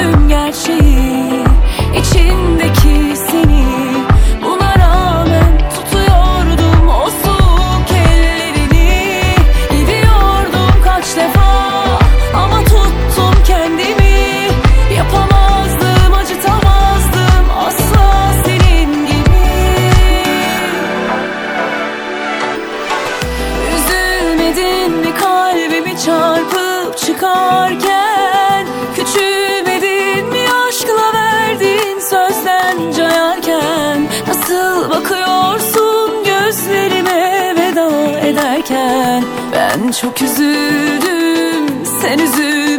bütün gerçeği. Gözlerime veda ederken Ben çok üzüldüm sen üzül